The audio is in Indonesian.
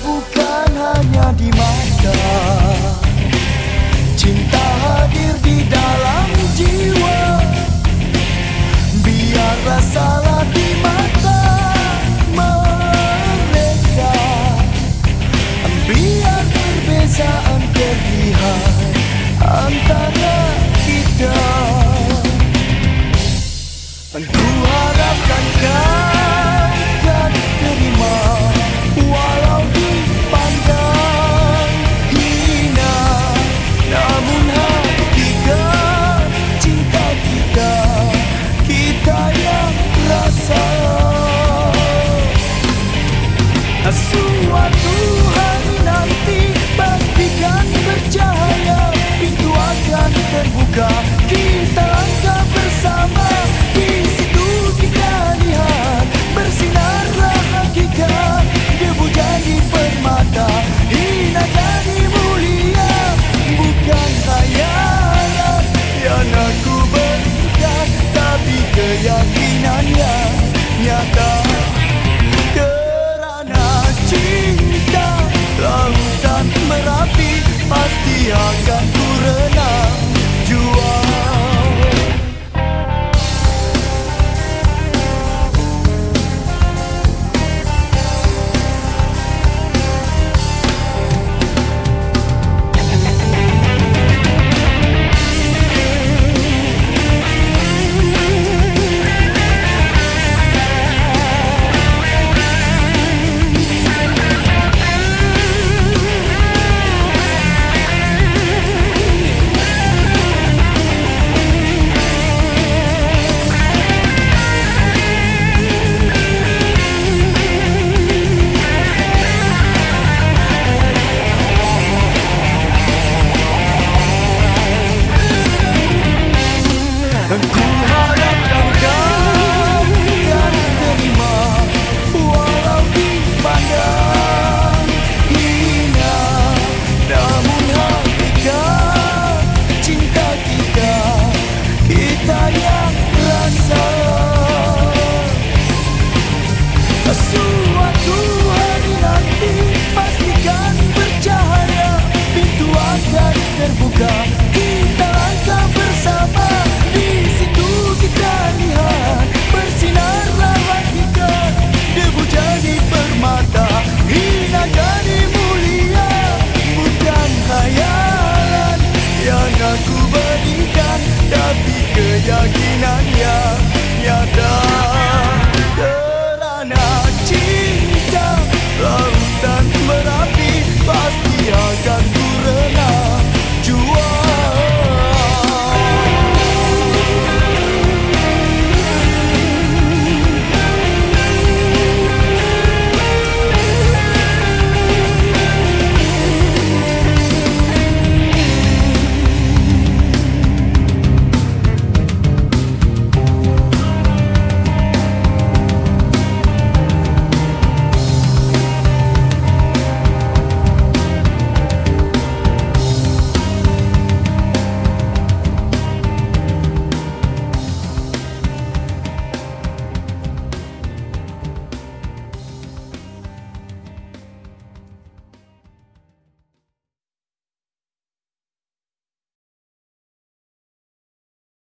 bukan hanya di mata. Cinta hadir di dalam jiwa. Biar salah di mata mereka. Biar perbezaan terlihat antara kita. Ku harapkan kau